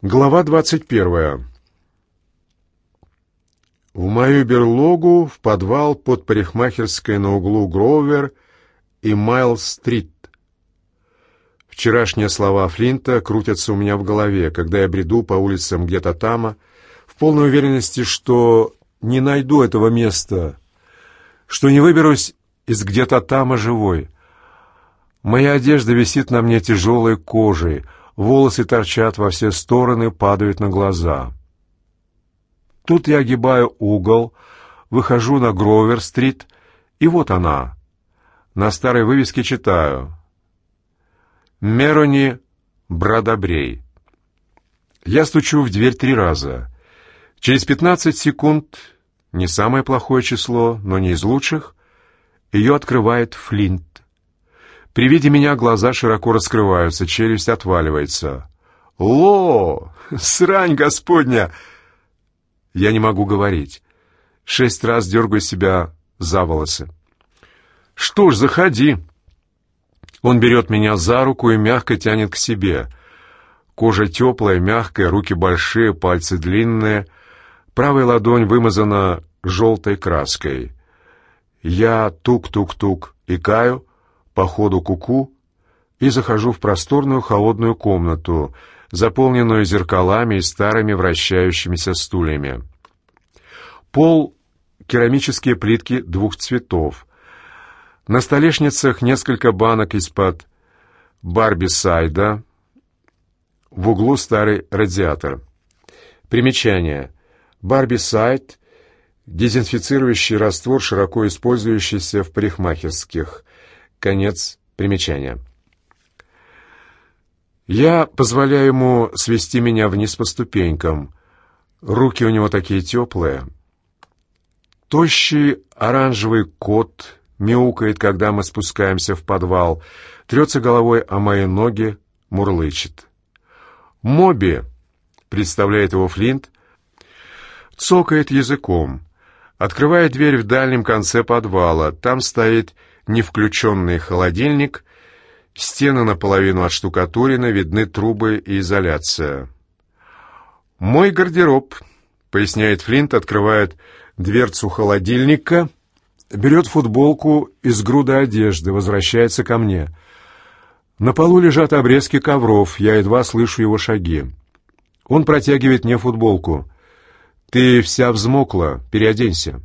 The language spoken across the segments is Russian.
Глава двадцать первая. В мою берлогу в подвал под парикмахерской на углу Гровер и Майл-стрит. Вчерашние слова Флинта крутятся у меня в голове, когда я бреду по улицам где-то тама, в полной уверенности, что не найду этого места, что не выберусь из где-то тама живой. Моя одежда висит на мне тяжелой кожей — волосы торчат во все стороны, падают на глаза. Тут я огибаю угол, выхожу на Гровер-стрит, и вот она. На старой вывеске читаю «Мерони Брадобрей». Я стучу в дверь три раза. Через пятнадцать секунд, не самое плохое число, но не из лучших, ее открывает Флинт. При виде меня глаза широко раскрываются, челюсть отваливается. «Ло! Срань господня!» Я не могу говорить. Шесть раз дергаю себя за волосы. «Что ж, заходи!» Он берет меня за руку и мягко тянет к себе. Кожа теплая, мягкая, руки большие, пальцы длинные. Правая ладонь вымазана желтой краской. Я тук-тук-тук икаю, по ходу куку и захожу в просторную холодную комнату, заполненную зеркалами и старыми вращающимися стульями. Пол — керамические плитки двух цветов. На столешницах несколько банок из-под барбисайда. В углу старый радиатор. Примечание. Барбисайд — дезинфицирующий раствор, широко использующийся в парикмахерских. Конец примечания. Я позволяю ему свести меня вниз по ступенькам. Руки у него такие теплые. Тощий оранжевый кот мяукает, когда мы спускаемся в подвал, трется головой о мои ноги, мурлычет. «Моби!» — представляет его Флинт, цокает языком, открывает дверь в дальнем конце подвала. Там стоит не включенный холодильник, стены наполовину отштукатурены, видны трубы и изоляция. «Мой гардероб», — поясняет Флинт, открывает дверцу холодильника, берет футболку из груды одежды, возвращается ко мне. На полу лежат обрезки ковров, я едва слышу его шаги. Он протягивает мне футболку. «Ты вся взмокла, переоденься».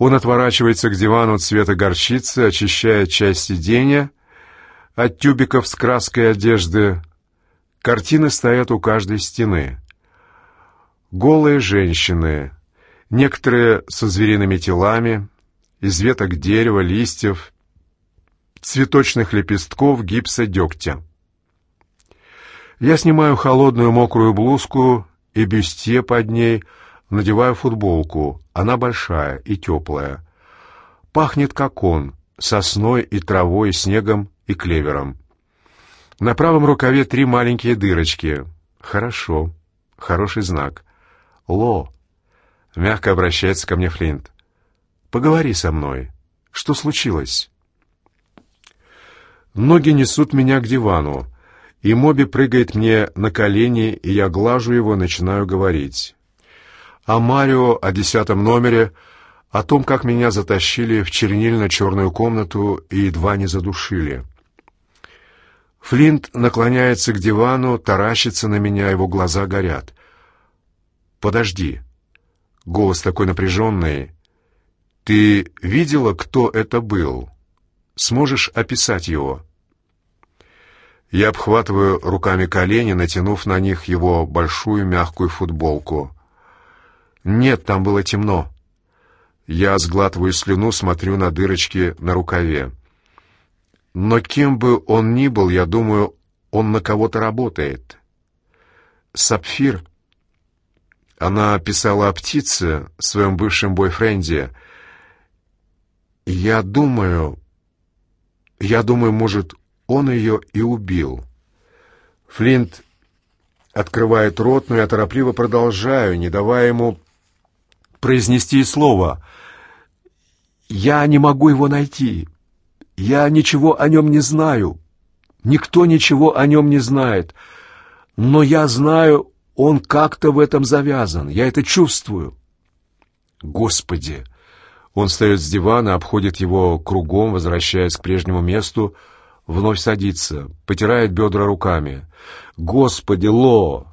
Он отворачивается к дивану цвета горчицы, очищая часть сиденья от тюбиков с краской одежды. Картины стоят у каждой стены. Голые женщины, некоторые со звериными телами, из веток дерева, листьев, цветочных лепестков, гипса, дегтя. Я снимаю холодную мокрую блузку и бюстье под ней — Надеваю футболку. Она большая и теплая. Пахнет, как он, сосной и травой, снегом и клевером. На правом рукаве три маленькие дырочки. Хорошо. Хороший знак. Ло. Мягко обращается ко мне Флинт. Поговори со мной. Что случилось? Ноги несут меня к дивану, и Моби прыгает мне на колени, и я глажу его, начинаю говорить о Марио, о десятом номере, о том, как меня затащили в чернильно-черную комнату и едва не задушили. Флинт наклоняется к дивану, таращится на меня, его глаза горят. «Подожди». Голос такой напряженный. «Ты видела, кто это был? Сможешь описать его?» Я обхватываю руками колени, натянув на них его большую мягкую футболку. Нет, там было темно. Я сглатываю слюну, смотрю на дырочки на рукаве. Но кем бы он ни был, я думаю, он на кого-то работает. Сапфир. Она писала о птице, своем бывшем бойфренде. Я думаю... Я думаю, может, он ее и убил. Флинт открывает рот, но я торопливо продолжаю, не давая ему произнести слово. «Я не могу его найти. Я ничего о нем не знаю. Никто ничего о нем не знает. Но я знаю, он как-то в этом завязан. Я это чувствую. Господи! Он встает с дивана, обходит его кругом, возвращаясь к прежнему месту, вновь садится, потирает бедра руками. Господи, Ло!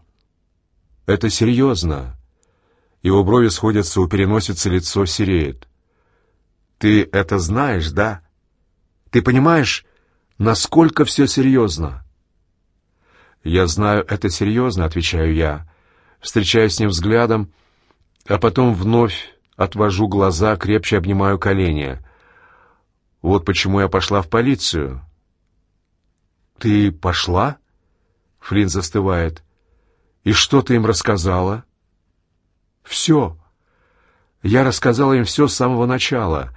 Это серьезно. Его брови сходятся, у переносицы лицо сереет. Ты это знаешь, да? Ты понимаешь, насколько все серьезно? Я знаю, это серьезно, отвечаю я, встречаясь с ним взглядом, а потом вновь отвожу глаза, крепче обнимаю колени. Вот почему я пошла в полицию. Ты пошла? Флинн застывает. И что ты им рассказала? Все. Я рассказала им все с самого начала.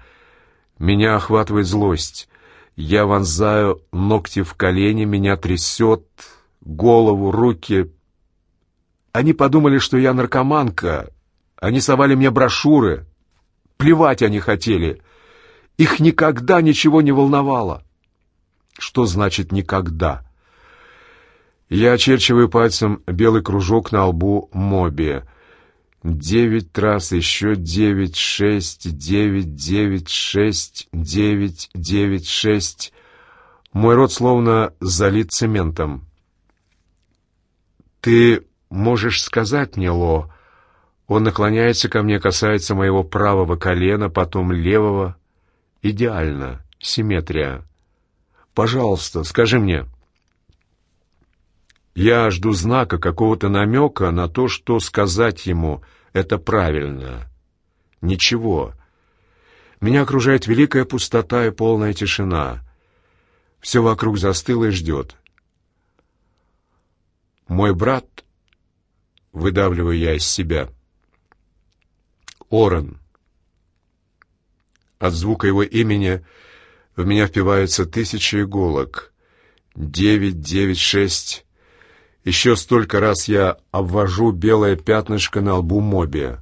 Меня охватывает злость. Я вонзаю ногти в колени, меня трясет, голову, руки. Они подумали, что я наркоманка. Они совали мне брошюры. Плевать они хотели. Их никогда ничего не волновало. Что значит «никогда»? Я очерчиваю пальцем белый кружок на лбу Моби — Девять раз, еще девять, шесть, девять, девять, шесть, девять, девять, шесть. Мой рот словно залит цементом. «Ты можешь сказать мне, Ло?» Он наклоняется ко мне, касается моего правого колена, потом левого. Идеально. Симметрия. «Пожалуйста, скажи мне». Я жду знака, какого-то намека на то, что сказать ему это правильно. Ничего. Меня окружает великая пустота и полная тишина. Все вокруг застыло и ждет. Мой брат, выдавливаю я из себя, Орен. От звука его имени в меня впиваются тысячи иголок. Девять, девять, шесть... Еще столько раз я обвожу белое пятнышко на лбу Моби.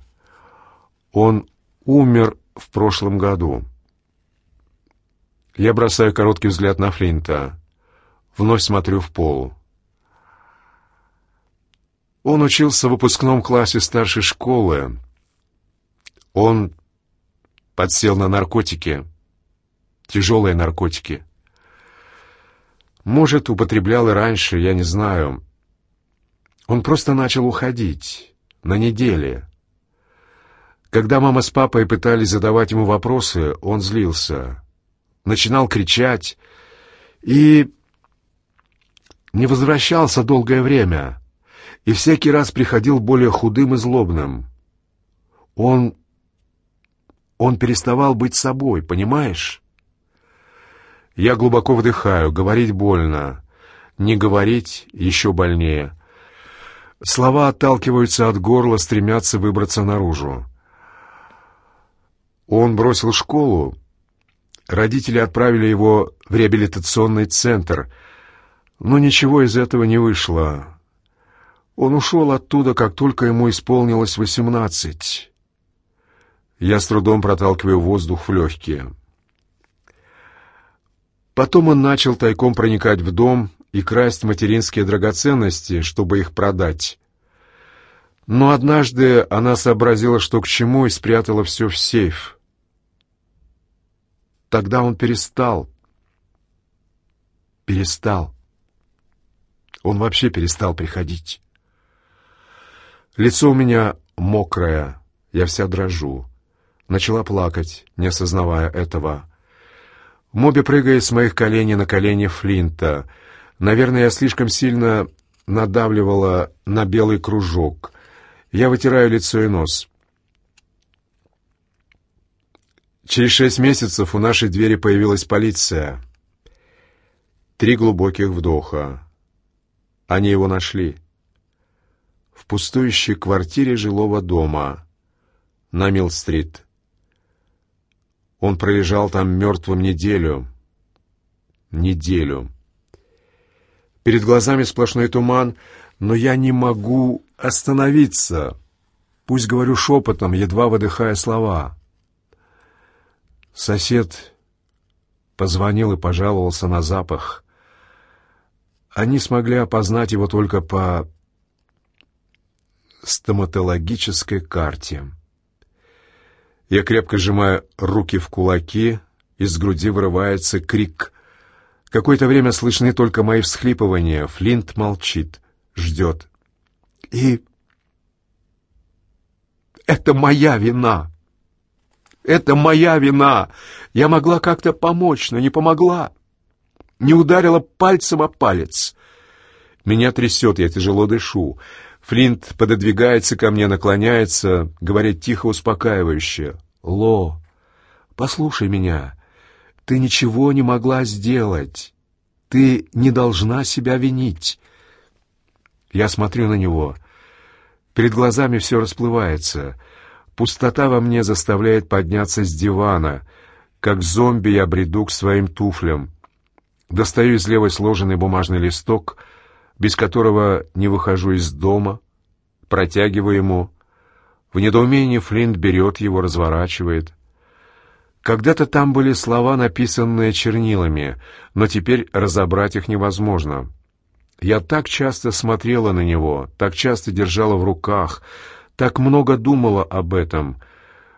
Он умер в прошлом году. Я бросаю короткий взгляд на Флинта. Вновь смотрю в пол. Он учился в выпускном классе старшей школы. Он подсел на наркотики. Тяжелые наркотики. Может, употреблял и раньше, я не знаю. Он просто начал уходить. На неделе. Когда мама с папой пытались задавать ему вопросы, он злился. Начинал кричать и не возвращался долгое время. И всякий раз приходил более худым и злобным. Он... он переставал быть собой, понимаешь? Я глубоко вдыхаю, говорить больно. Не говорить еще больнее. Слова отталкиваются от горла, стремятся выбраться наружу. Он бросил школу. Родители отправили его в реабилитационный центр, но ничего из этого не вышло. Он ушел оттуда, как только ему исполнилось восемнадцать. Я с трудом проталкиваю воздух в легкие. Потом он начал тайком проникать в дом и красть материнские драгоценности, чтобы их продать. Но однажды она сообразила, что к чему, и спрятала все в сейф. Тогда он перестал. Перестал. Он вообще перестал приходить. Лицо у меня мокрое, я вся дрожу. Начала плакать, не осознавая этого. Моби прыгает с моих коленей на колени Флинта — Наверное, я слишком сильно надавливала на белый кружок. Я вытираю лицо и нос. Через шесть месяцев у нашей двери появилась полиция. Три глубоких вдоха. Они его нашли. В пустующей квартире жилого дома на Милл-стрит. Он пролежал там мертвым неделю. Неделю. Перед глазами сплошной туман, но я не могу остановиться. Пусть говорю шепотом, едва выдыхая слова. Сосед позвонил и пожаловался на запах. Они смогли опознать его только по стоматологической карте. Я крепко сжимаю руки в кулаки, из груди вырывается крик. Какое-то время слышны только мои всхлипывания. Флинт молчит, ждет. И... Это моя вина. Это моя вина. Я могла как-то помочь, но не помогла. Не ударила пальцем о палец. Меня трясет, я тяжело дышу. Флинт пододвигается ко мне, наклоняется, говорит тихо, успокаивающе. «Ло, послушай меня. Ты ничего не могла сделать. Ты не должна себя винить». Я смотрю на него. Перед глазами все расплывается. Пустота во мне заставляет подняться с дивана. Как зомби я бреду к своим туфлям. Достаю из левой сложенный бумажный листок, без которого не выхожу из дома, протягиваю ему. В недоумении Флинт берет его, разворачивает. Когда-то там были слова, написанные чернилами, но теперь разобрать их невозможно. Я так часто смотрела на него, так часто держала в руках, так много думала об этом,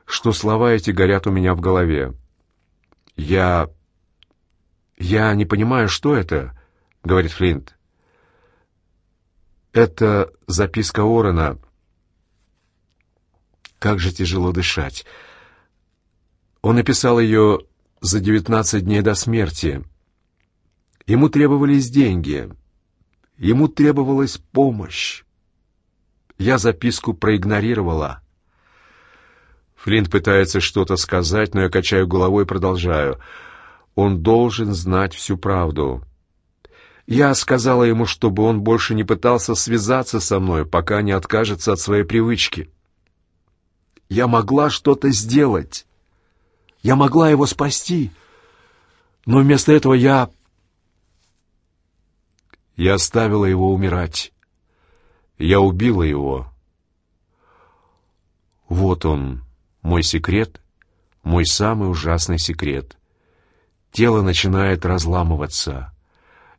что слова эти горят у меня в голове. «Я... я не понимаю, что это», — говорит Флинт. «Это записка Орена. Как же тяжело дышать». Он написал ее за девятнадцать дней до смерти. Ему требовались деньги. Ему требовалась помощь. Я записку проигнорировала. Флинт пытается что-то сказать, но я качаю головой и продолжаю. Он должен знать всю правду. Я сказала ему, чтобы он больше не пытался связаться со мной, пока не откажется от своей привычки. Я могла что-то сделать. Я могла его спасти. Но вместо этого я... Я оставила его умирать. Я убила его. Вот он, мой секрет, мой самый ужасный секрет. Тело начинает разламываться.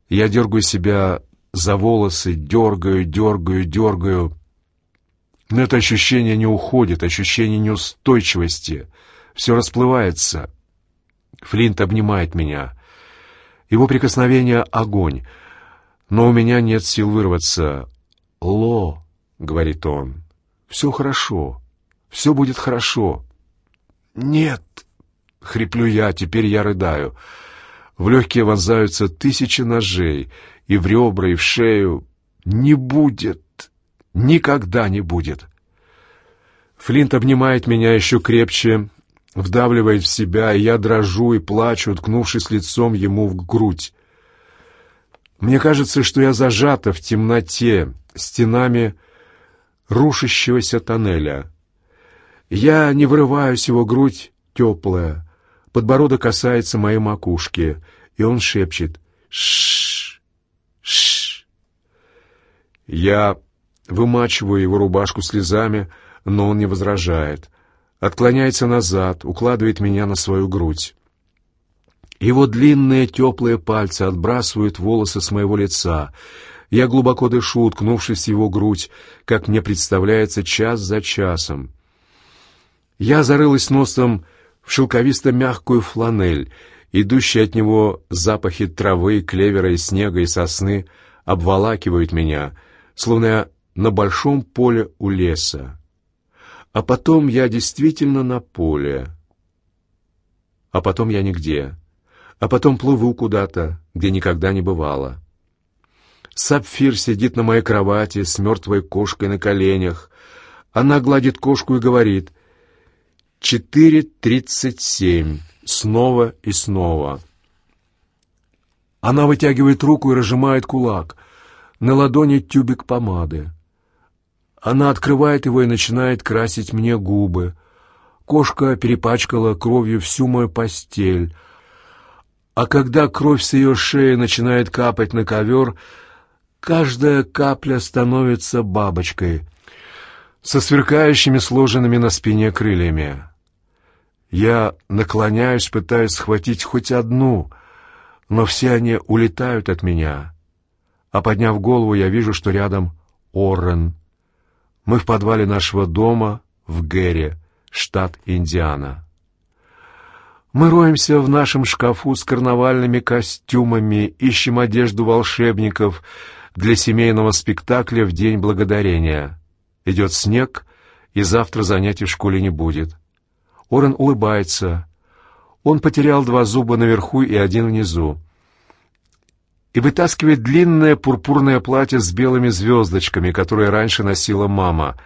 Я дергаю себя за волосы, дергаю, дергаю, дергаю. Но это ощущение не уходит, ощущение неустойчивости. Все расплывается. Флинт обнимает меня. Его прикосновение — огонь. Но у меня нет сил вырваться. «Ло», — говорит он, — «все хорошо, все будет хорошо». «Нет», — хриплю я, теперь я рыдаю. В легкие вонзаются тысячи ножей, и в ребра, и в шею. «Не будет, никогда не будет». Флинт обнимает меня еще крепче, вдавливает в себя, и я дрожу и плачу, уткнувшись лицом ему в грудь. Мне кажется, что я зажата в темноте, стенами рушащегося тоннеля. Я не врываюсь, его грудь теплая, подбородок касается моей макушки, и он шепчет «Шш! Шш!». Я вымачиваю его рубашку слезами, но он не возражает. Отклоняется назад, укладывает меня на свою грудь. Его длинные теплые пальцы отбрасывают волосы с моего лица. Я глубоко дышу, уткнувшись в его грудь, как мне представляется час за часом. Я зарылась носом в шелковисто-мягкую фланель, идущие от него запахи травы, клевера и снега и сосны обволакивают меня, словно на большом поле у леса. А потом я действительно на поле. А потом я нигде а потом плыву куда-то, где никогда не бывало. Сапфир сидит на моей кровати с мертвой кошкой на коленях. Она гладит кошку и говорит «Четыре тридцать семь» снова и снова. Она вытягивает руку и разжимает кулак. На ладони тюбик помады. Она открывает его и начинает красить мне губы. Кошка перепачкала кровью всю мою постель — а когда кровь с ее шеи начинает капать на ковер, каждая капля становится бабочкой со сверкающими сложенными на спине крыльями. Я наклоняюсь, пытаюсь схватить хоть одну, но все они улетают от меня. А подняв голову, я вижу, что рядом Оррен. Мы в подвале нашего дома в Гэре, штат Индиана. Мы роемся в нашем шкафу с карнавальными костюмами, ищем одежду волшебников для семейного спектакля в День Благодарения. Идет снег, и завтра занятий в школе не будет. Орен улыбается. Он потерял два зуба наверху и один внизу. И вытаскивает длинное пурпурное платье с белыми звездочками, которое раньше носила мама.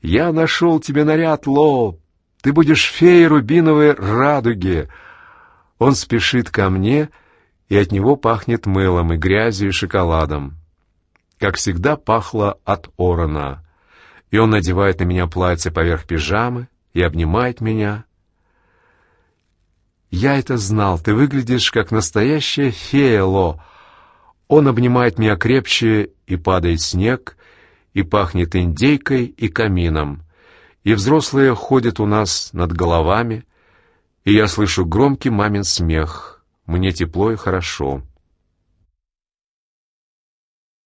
«Я нашел тебе наряд, Ло! Ты будешь феей рубиновой радуги!» Он спешит ко мне, и от него пахнет мылом и грязью и шоколадом. Как всегда, пахло от Орона. И он надевает на меня платье поверх пижамы и обнимает меня. «Я это знал, ты выглядишь как настоящая фея, Ло!» Он обнимает меня крепче, и падает снег, и пахнет индейкой и камином и взрослые ходят у нас над головами, и я слышу громкий мамин смех. Мне тепло и хорошо.